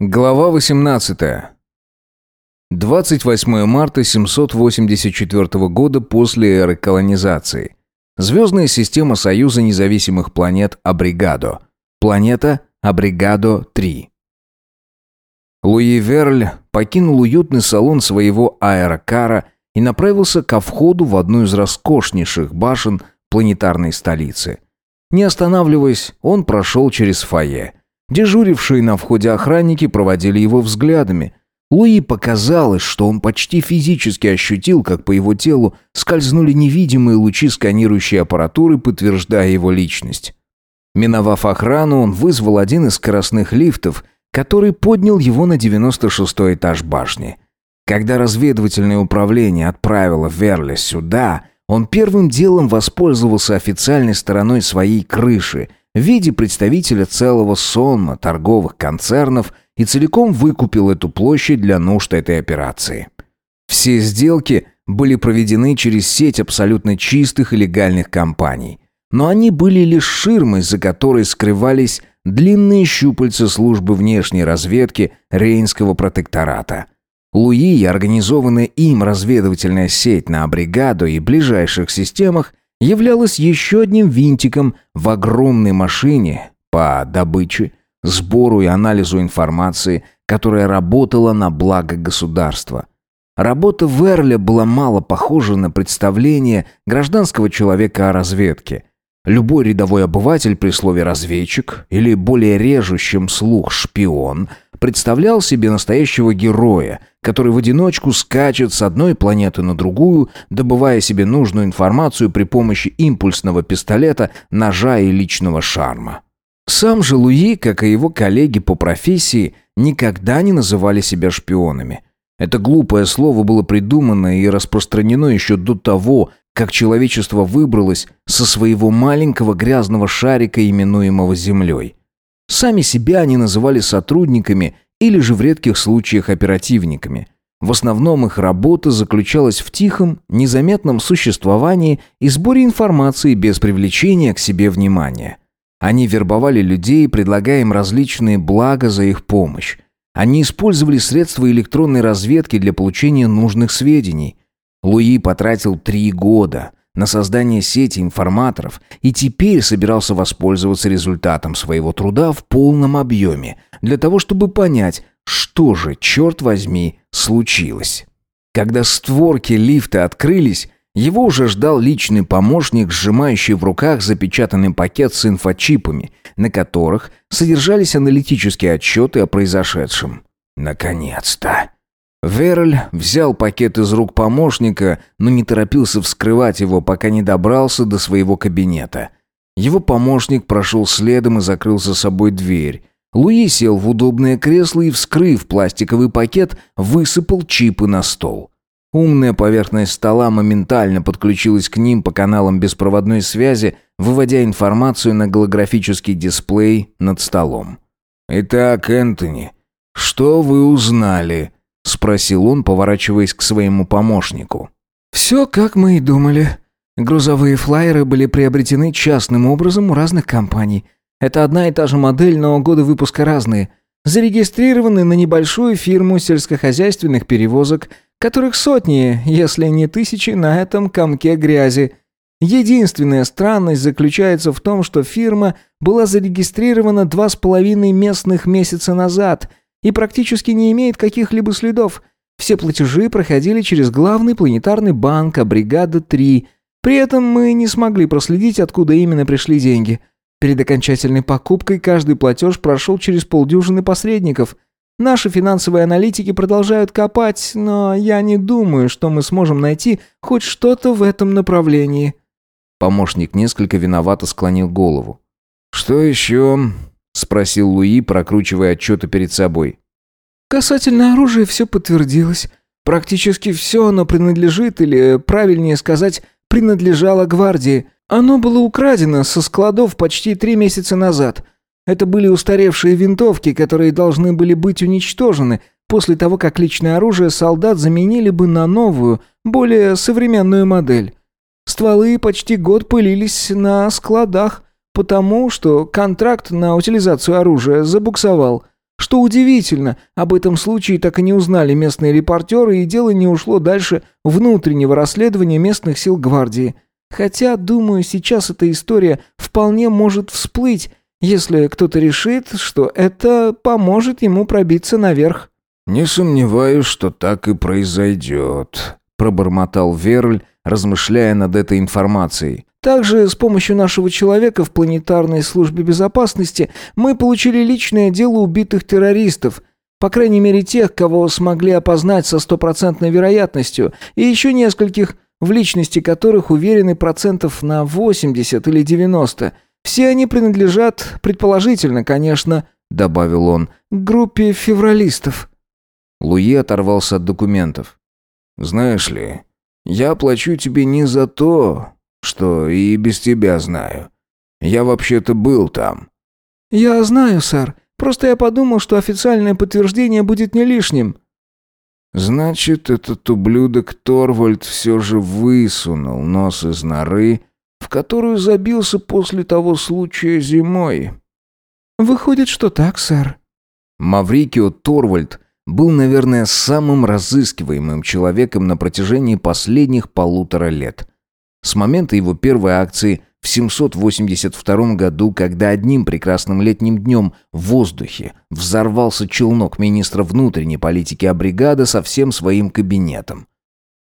Глава 18. 28 марта 784 года после эры колонизации. Звездная система Союза независимых планет Абригадо. Планета Абригадо-3. Луи Верль покинул уютный салон своего аэрокара и направился ко входу в одну из роскошнейших башен планетарной столицы. Не останавливаясь, он прошел через фойе – Дежурившие на входе охранники проводили его взглядами. Луи показалось, что он почти физически ощутил, как по его телу скользнули невидимые лучи сканирующей аппаратуры, подтверждая его личность. Миновав охрану, он вызвал один из скоростных лифтов, который поднял его на 96-й этаж башни. Когда разведывательное управление отправило Верля сюда, он первым делом воспользовался официальной стороной своей крыши в виде представителя целого сонма торговых концернов и целиком выкупил эту площадь для нужд этой операции. Все сделки были проведены через сеть абсолютно чистых и легальных компаний. Но они были лишь ширмой, за которой скрывались длинные щупальца службы внешней разведки Рейнского протектората. Луи и организованная им разведывательная сеть на Абригаду и ближайших системах являлась еще одним винтиком в огромной машине по добыче, сбору и анализу информации, которая работала на благо государства. Работа Верля была мало похожа на представление гражданского человека о разведке. Любой рядовой обыватель при слове «разведчик» или более режущим слух «шпион» представлял себе настоящего героя, который в одиночку скачет с одной планеты на другую, добывая себе нужную информацию при помощи импульсного пистолета, ножа и личного шарма. Сам же Луи, как и его коллеги по профессии, никогда не называли себя шпионами. Это глупое слово было придумано и распространено еще до того, как человечество выбралось со своего маленького грязного шарика, именуемого Землей. Сами себя они называли сотрудниками или же в редких случаях оперативниками. В основном их работа заключалась в тихом, незаметном существовании и сборе информации без привлечения к себе внимания. Они вербовали людей, предлагая им различные блага за их помощь. Они использовали средства электронной разведки для получения нужных сведений – Луи потратил три года на создание сети информаторов и теперь собирался воспользоваться результатом своего труда в полном объеме, для того чтобы понять, что же, черт возьми, случилось. Когда створки лифта открылись, его уже ждал личный помощник, сжимающий в руках запечатанный пакет с инфочипами, на которых содержались аналитические отчеты о произошедшем. «Наконец-то!» Верль взял пакет из рук помощника, но не торопился вскрывать его, пока не добрался до своего кабинета. Его помощник прошел следом и закрыл за собой дверь. Луи сел в удобное кресло и, вскрыв пластиковый пакет, высыпал чипы на стол. Умная поверхность стола моментально подключилась к ним по каналам беспроводной связи, выводя информацию на голографический дисплей над столом. «Итак, Энтони, что вы узнали?» — спросил он, поворачиваясь к своему помощнику. «Все, как мы и думали. Грузовые флайеры были приобретены частным образом у разных компаний. Это одна и та же модель, но годы выпуска разные. Зарегистрированы на небольшую фирму сельскохозяйственных перевозок, которых сотни, если не тысячи, на этом комке грязи. Единственная странность заключается в том, что фирма была зарегистрирована два с половиной местных месяца назад — и практически не имеет каких-либо следов. Все платежи проходили через главный планетарный банк, а бригада-3. При этом мы не смогли проследить, откуда именно пришли деньги. Перед окончательной покупкой каждый платеж прошел через полдюжины посредников. Наши финансовые аналитики продолжают копать, но я не думаю, что мы сможем найти хоть что-то в этом направлении». Помощник несколько виновато склонил голову. «Что еще?» Спросил Луи, прокручивая отчеты перед собой. «Касательно оружия все подтвердилось. Практически все оно принадлежит, или, правильнее сказать, принадлежало гвардии. Оно было украдено со складов почти три месяца назад. Это были устаревшие винтовки, которые должны были быть уничтожены после того, как личное оружие солдат заменили бы на новую, более современную модель. Стволы почти год пылились на складах, потому что контракт на утилизацию оружия забуксовал. Что удивительно, об этом случае так и не узнали местные репортеры, и дело не ушло дальше внутреннего расследования местных сил гвардии. Хотя, думаю, сейчас эта история вполне может всплыть, если кто-то решит, что это поможет ему пробиться наверх. «Не сомневаюсь, что так и произойдет», — пробормотал Верль, размышляя над этой информацией. Также с помощью нашего человека в планетарной службе безопасности мы получили личное дело убитых террористов, по крайней мере тех, кого смогли опознать со стопроцентной вероятностью, и еще нескольких, в личности которых уверены процентов на 80 или 90. Все они принадлежат, предположительно, конечно, добавил он, к группе февралистов. Луи оторвался от документов. «Знаешь ли, я плачу тебе не за то, что и без тебя знаю. Я вообще-то был там». «Я знаю, сэр. Просто я подумал, что официальное подтверждение будет не лишним». «Значит, этот ублюдок Торвальд все же высунул нос из норы, в которую забился после того случая зимой». «Выходит, что так, сэр». Маврикио Торвальд был, наверное, самым разыскиваемым человеком на протяжении последних полутора лет. С момента его первой акции в 782 году, когда одним прекрасным летним днем в воздухе взорвался челнок министра внутренней политики Абригада со всем своим кабинетом.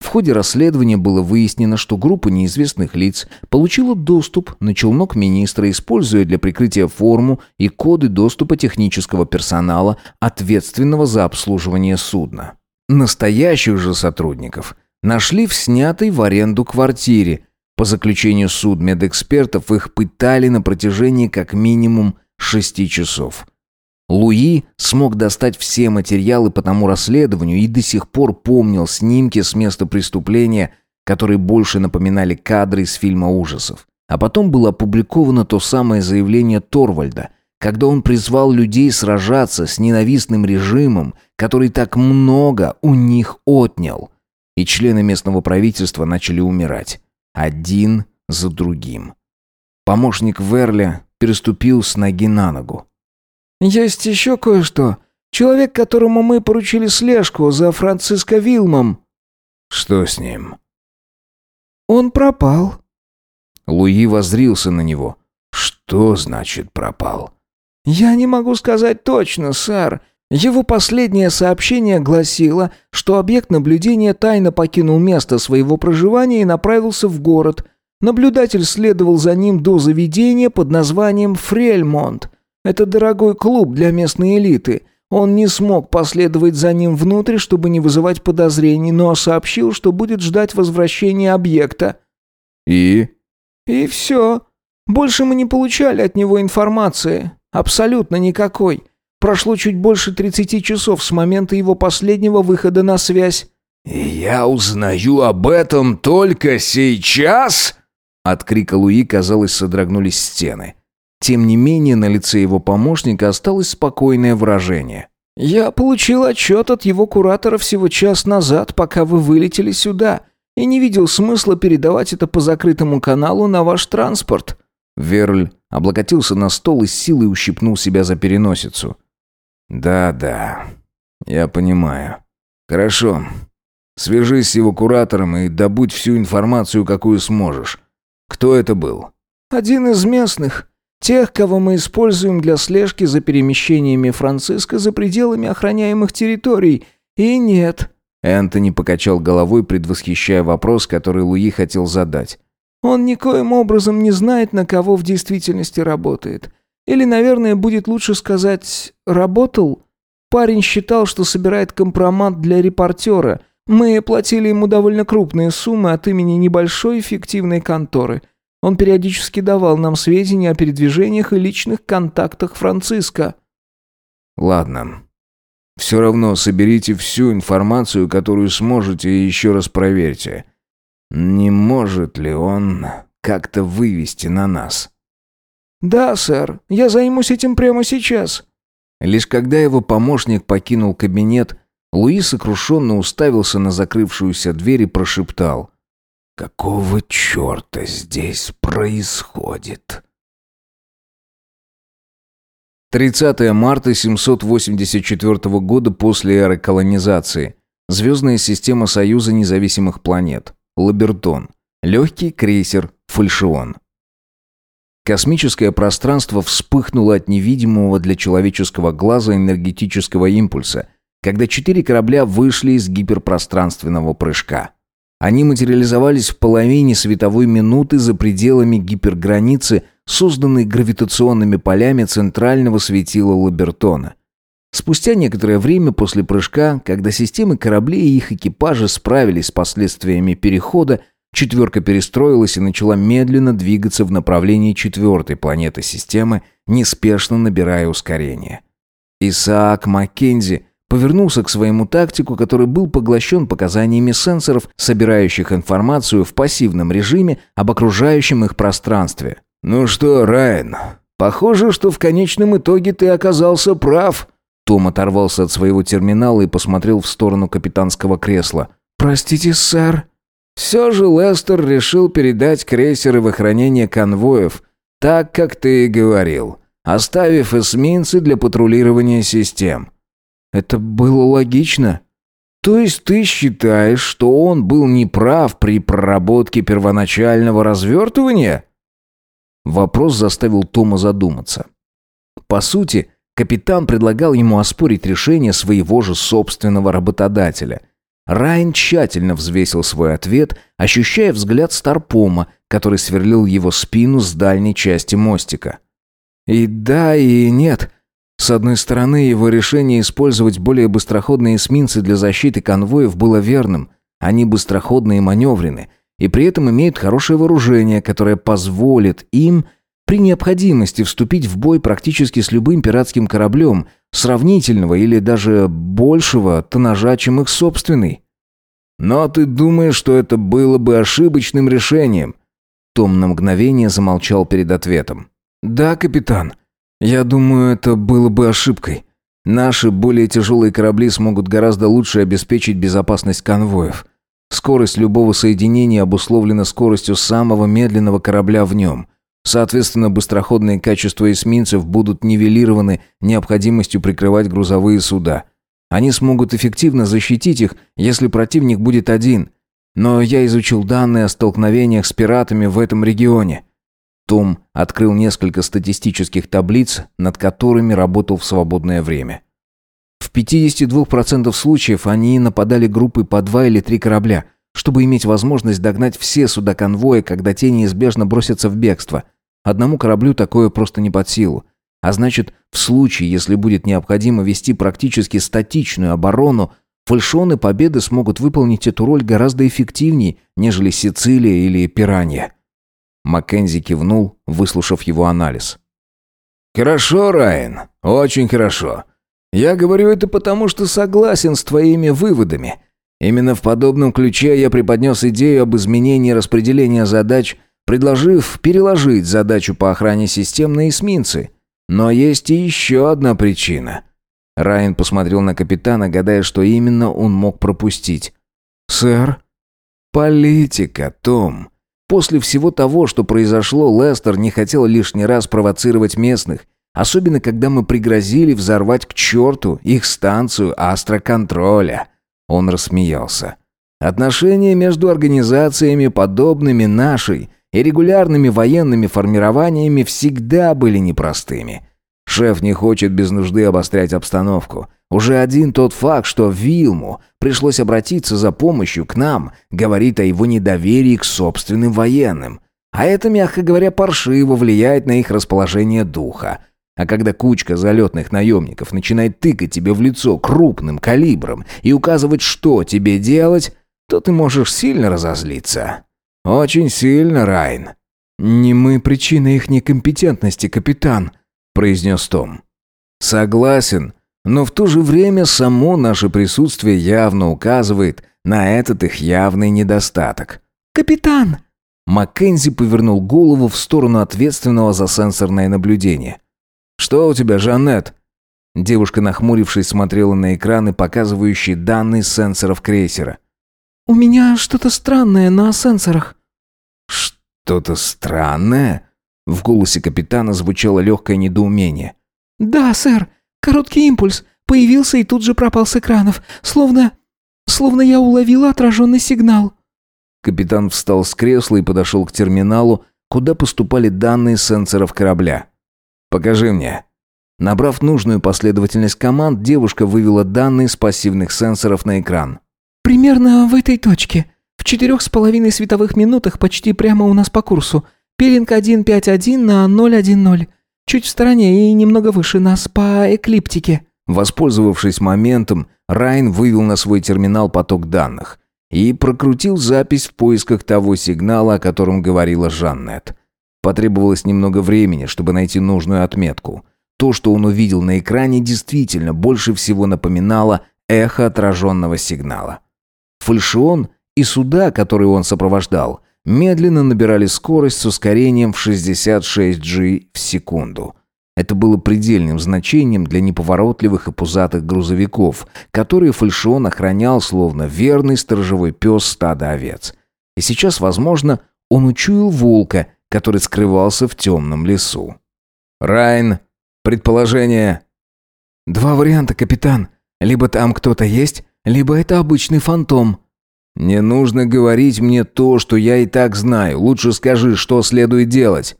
В ходе расследования было выяснено, что группа неизвестных лиц получила доступ на челнок министра, используя для прикрытия форму и коды доступа технического персонала, ответственного за обслуживание судна. Настоящих же сотрудников нашли в снятой в аренду квартире. По заключению судмедэкспертов их пытали на протяжении как минимум шести часов. Луи смог достать все материалы по тому расследованию и до сих пор помнил снимки с места преступления, которые больше напоминали кадры из фильма ужасов. А потом было опубликовано то самое заявление Торвальда, когда он призвал людей сражаться с ненавистным режимом, который так много у них отнял. И члены местного правительства начали умирать. Один за другим. Помощник Верля переступил с ноги на ногу. «Есть еще кое-что. Человек, которому мы поручили слежку за Франциско Вилмом». «Что с ним?» «Он пропал». Луи воззрился на него. «Что значит пропал?» «Я не могу сказать точно, сэр. Его последнее сообщение гласило, что объект наблюдения тайно покинул место своего проживания и направился в город. Наблюдатель следовал за ним до заведения под названием «Фрельмонт». Это дорогой клуб для местной элиты. Он не смог последовать за ним внутрь, чтобы не вызывать подозрений, но сообщил, что будет ждать возвращения объекта. И? И все. Больше мы не получали от него информации. Абсолютно никакой. Прошло чуть больше 30 часов с момента его последнего выхода на связь. «И я узнаю об этом только сейчас?» От крика Луи, казалось, содрогнулись стены. Тем не менее, на лице его помощника осталось спокойное выражение. «Я получил отчет от его куратора всего час назад, пока вы вылетели сюда, и не видел смысла передавать это по закрытому каналу на ваш транспорт». Верль облокотился на стол и с силой ущипнул себя за переносицу. «Да-да, я понимаю. Хорошо. Свяжись с его куратором и добудь всю информацию, какую сможешь. Кто это был?» «Один из местных. Тех, кого мы используем для слежки за перемещениями Франциска за пределами охраняемых территорий. И нет». Энтони покачал головой, предвосхищая вопрос, который Луи хотел задать. «Он никоим образом не знает, на кого в действительности работает. Или, наверное, будет лучше сказать «работал». Парень считал, что собирает компромат для репортера. Мы платили ему довольно крупные суммы от имени небольшой эффективной конторы – он периодически давал нам сведения о передвижениях и личных контактах Франциска». «Ладно. Все равно соберите всю информацию, которую сможете, и еще раз проверьте. Не может ли он как-то вывести на нас?» «Да, сэр. Я займусь этим прямо сейчас». Лишь когда его помощник покинул кабинет, Луи сокрушенно уставился на закрывшуюся дверь и прошептал. Какого черта здесь происходит? 30 марта 784 года после эры колонизации. Звездная система Союза независимых планет. Лабертон. Легкий крейсер «Фальшион». Космическое пространство вспыхнуло от невидимого для человеческого глаза энергетического импульса, когда четыре корабля вышли из гиперпространственного прыжка. Они материализовались в половине световой минуты за пределами гиперграницы, созданной гравитационными полями центрального светила Лабертона. Спустя некоторое время после прыжка, когда системы кораблей и их экипажи справились с последствиями перехода, Четверка перестроилась и начала медленно двигаться в направлении четвертой планеты системы, неспешно набирая ускорение. Исаак Маккензи повернулся к своему тактику, который был поглощен показаниями сенсоров, собирающих информацию в пассивном режиме об окружающем их пространстве. «Ну что, Райан, похоже, что в конечном итоге ты оказался прав». Том оторвался от своего терминала и посмотрел в сторону капитанского кресла. «Простите, сэр», все же Лестер решил передать крейсеры в охранение конвоев, так, как ты и говорил, оставив эсминцы для патрулирования систем. Это было логично. То есть ты считаешь, что он был неправ при проработке первоначального развертывания? Вопрос заставил Тома задуматься. По сути, капитан предлагал ему оспорить решение своего же собственного работодателя – Райан тщательно взвесил свой ответ, ощущая взгляд Старпома, который сверлил его спину с дальней части мостика. И да, и нет. С одной стороны, его решение использовать более быстроходные эсминцы для защиты конвоев было верным. Они быстроходные и маневрены, и при этом имеют хорошее вооружение, которое позволит им при необходимости вступить в бой практически с любым пиратским кораблем, сравнительного или даже большего тоннажа, чем их собственный. Но ты думаешь, что это было бы ошибочным решением? Том на мгновение замолчал перед ответом. Да, капитан. Я думаю, это было бы ошибкой. Наши более тяжелые корабли смогут гораздо лучше обеспечить безопасность конвоев. Скорость любого соединения обусловлена скоростью самого медленного корабля в нем. Соответственно, быстроходные качества эсминцев будут нивелированы необходимостью прикрывать грузовые суда. Они смогут эффективно защитить их, если противник будет один. Но я изучил данные о столкновениях с пиратами в этом регионе. Том открыл несколько статистических таблиц, над которыми работал в свободное время. В 52% случаев они нападали группой по два или три корабля, чтобы иметь возможность догнать все суда конвоя, когда те неизбежно бросятся в бегство – Одному кораблю такое просто не под силу. А значит, в случае, если будет необходимо вести практически статичную оборону, фальшоны Победы смогут выполнить эту роль гораздо эффективнее, нежели Сицилия или Пиранья. Маккензи кивнул, выслушав его анализ. «Хорошо, Райан, очень хорошо. Я говорю это потому, что согласен с твоими выводами. Именно в подобном ключе я преподнес идею об изменении распределения задач – предложив переложить задачу по охране систем на эсминцы. Но есть и еще одна причина. Райан посмотрел на капитана, гадая, что именно он мог пропустить. «Сэр?» «Политика, Том. После всего того, что произошло, Лестер не хотел лишний раз провоцировать местных, особенно когда мы пригрозили взорвать к черту их станцию астроконтроля». Он рассмеялся. «Отношения между организациями, подобными нашей, и регулярными военными формированиями всегда были непростыми. Шеф не хочет без нужды обострять обстановку. Уже один тот факт, что Вилму пришлось обратиться за помощью к нам, говорит о его недоверии к собственным военным. А это, мягко говоря, паршиво влияет на их расположение духа. А когда кучка залетных наемников начинает тыкать тебе в лицо крупным калибром и указывать, что тебе делать, то ты можешь сильно разозлиться. «Очень сильно, Райн». «Не мы причина их некомпетентности, капитан», — произнес Том. «Согласен, но в то же время само наше присутствие явно указывает на этот их явный недостаток». «Капитан!» Маккензи повернул голову в сторону ответственного за сенсорное наблюдение. «Что у тебя, Жанет?» Девушка, нахмурившись, смотрела на экраны, показывающие данные сенсоров крейсера. «У меня что-то странное на сенсорах». «Что-то странное?» В голосе капитана звучало легкое недоумение. «Да, сэр. Короткий импульс. Появился и тут же пропал с экранов. Словно... словно я уловила отраженный сигнал». Капитан встал с кресла и подошел к терминалу, куда поступали данные сенсоров корабля. «Покажи мне». Набрав нужную последовательность команд, девушка вывела данные с пассивных сенсоров на экран. «Примерно в этой точке. В четырех с половиной световых минутах почти прямо у нас по курсу. Пелинг 151 на 010. Чуть в стороне и немного выше нас по эклиптике». Воспользовавшись моментом, Райн вывел на свой терминал поток данных и прокрутил запись в поисках того сигнала, о котором говорила Жаннет. Потребовалось немного времени, чтобы найти нужную отметку. То, что он увидел на экране, действительно больше всего напоминало эхо отраженного сигнала. Фальшион и суда, которые он сопровождал, медленно набирали скорость с ускорением в 66G в секунду. Это было предельным значением для неповоротливых и пузатых грузовиков, которые фальшион охранял словно верный сторожевой пес стада овец. И сейчас, возможно, он учуял волка, который скрывался в темном лесу. «Райн, предположение...» «Два варианта, капитан. Либо там кто-то есть, либо это обычный фантом», «Не нужно говорить мне то, что я и так знаю. Лучше скажи, что следует делать».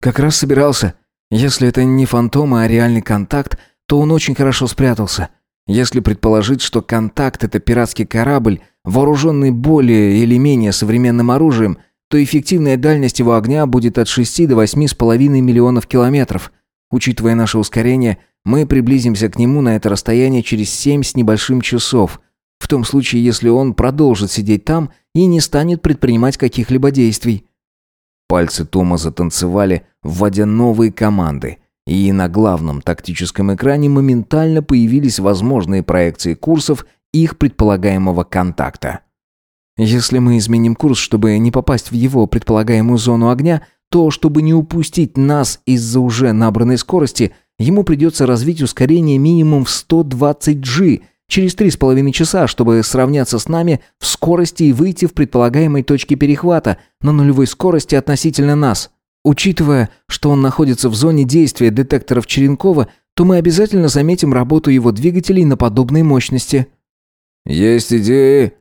«Как раз собирался. Если это не фантом, а реальный контакт, то он очень хорошо спрятался. Если предположить, что контакт — это пиратский корабль, вооруженный более или менее современным оружием, то эффективная дальность его огня будет от 6 до 8,5 миллионов километров. Учитывая наше ускорение, мы приблизимся к нему на это расстояние через 7 с небольшим часов — в том случае, если он продолжит сидеть там и не станет предпринимать каких-либо действий. Пальцы Тома затанцевали, вводя новые команды, и на главном тактическом экране моментально появились возможные проекции курсов их предполагаемого контакта. Если мы изменим курс, чтобы не попасть в его предполагаемую зону огня, то, чтобы не упустить нас из-за уже набранной скорости, ему придется развить ускорение минимум в 120 G – через три с половиной часа, чтобы сравняться с нами в скорости и выйти в предполагаемой точке перехвата на нулевой скорости относительно нас. Учитывая, что он находится в зоне действия детекторов Черенкова, то мы обязательно заметим работу его двигателей на подобной мощности. «Есть идеи?»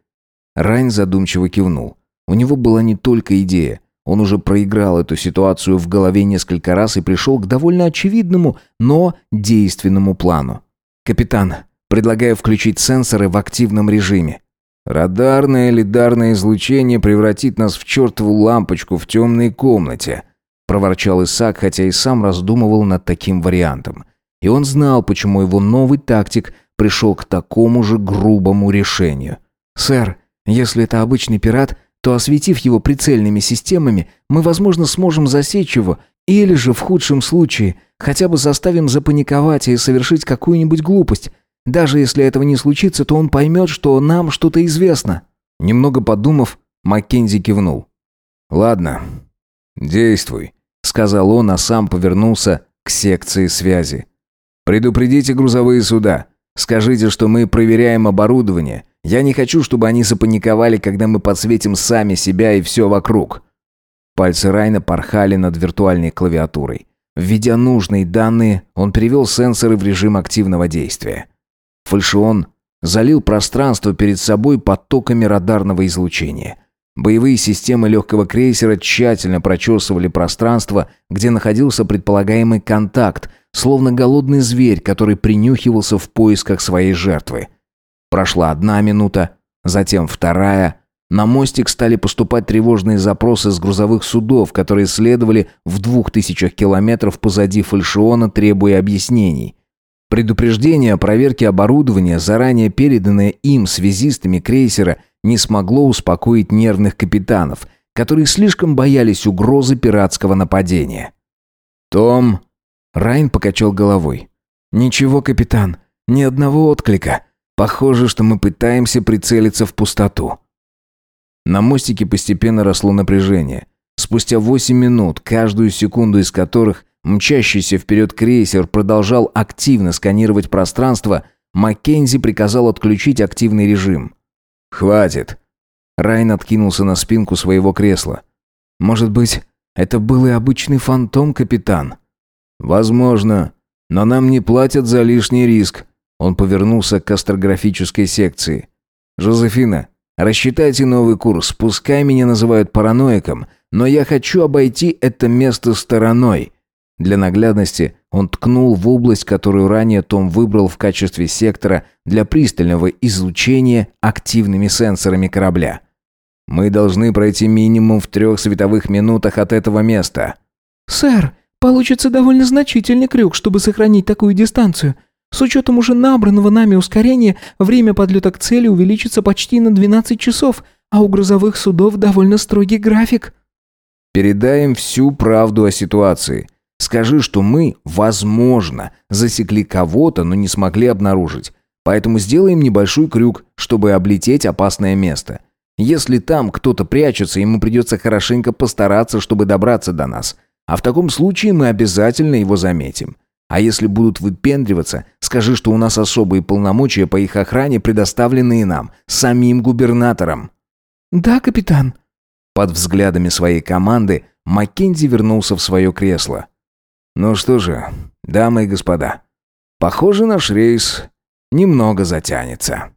Райн задумчиво кивнул. У него была не только идея. Он уже проиграл эту ситуацию в голове несколько раз и пришел к довольно очевидному, но действенному плану. «Капитан, Предлагаю включить сенсоры в активном режиме. Радарное лидарное излучение превратит нас в чертову лампочку в темной комнате, проворчал Исаак, хотя и сам раздумывал над таким вариантом. И он знал, почему его новый тактик пришел к такому же грубому решению. «Сэр, если это обычный пират, то, осветив его прицельными системами, мы, возможно, сможем засечь его, или же, в худшем случае, хотя бы заставим запаниковать и совершить какую-нибудь глупость, даже если этого не случится, то он поймет, что нам что-то известно». Немного подумав, Маккензи кивнул. «Ладно, действуй», — сказал он, а сам повернулся к секции связи. «Предупредите грузовые суда. Скажите, что мы проверяем оборудование. Я не хочу, чтобы они запаниковали, когда мы подсветим сами себя и все вокруг». Пальцы Райна порхали над виртуальной клавиатурой. Введя нужные данные, он перевел сенсоры в режим активного действия. Фальшион залил пространство перед собой потоками радарного излучения. Боевые системы легкого крейсера тщательно прочесывали пространство, где находился предполагаемый контакт, словно голодный зверь, который принюхивался в поисках своей жертвы. Прошла одна минута, затем вторая. На мостик стали поступать тревожные запросы с грузовых судов, которые следовали в двух тысячах километров позади фальшиона, требуя объяснений. Предупреждение о проверке оборудования, заранее переданное им связистами крейсера, не смогло успокоить нервных капитанов, которые слишком боялись угрозы пиратского нападения. «Том...» Райн покачал головой. «Ничего, капитан, ни одного отклика. Похоже, что мы пытаемся прицелиться в пустоту». На мостике постепенно росло напряжение. Спустя восемь минут, каждую секунду из которых Мчащийся вперед крейсер продолжал активно сканировать пространство. Маккензи приказал отключить активный режим. «Хватит!» Райн откинулся на спинку своего кресла. «Может быть, это был и обычный фантом, капитан?» «Возможно. Но нам не платят за лишний риск. Он повернулся к астрографической секции. Жозефина, рассчитайте новый курс. Пускай меня называют параноиком, но я хочу обойти это место стороной. Для наглядности он ткнул в область, которую ранее Том выбрал в качестве сектора для пристального излучения активными сенсорами корабля. Мы должны пройти минимум в трех световых минутах от этого места. «Сэр, получится довольно значительный крюк, чтобы сохранить такую дистанцию. С учетом уже набранного нами ускорения, время подлета к цели увеличится почти на 12 часов, а у грузовых судов довольно строгий график». «Передаем всю правду о ситуации. Скажи, что мы, возможно, засекли кого-то, но не смогли обнаружить. Поэтому сделаем небольшой крюк, чтобы облететь опасное место. Если там кто-то прячется, ему придется хорошенько постараться, чтобы добраться до нас. А в таком случае мы обязательно его заметим. А если будут выпендриваться, скажи, что у нас особые полномочия по их охране, предоставленные нам, самим губернатором». «Да, капитан». Под взглядами своей команды Маккензи вернулся в свое кресло. «Ну что же, дамы и господа, похоже, наш рейс немного затянется».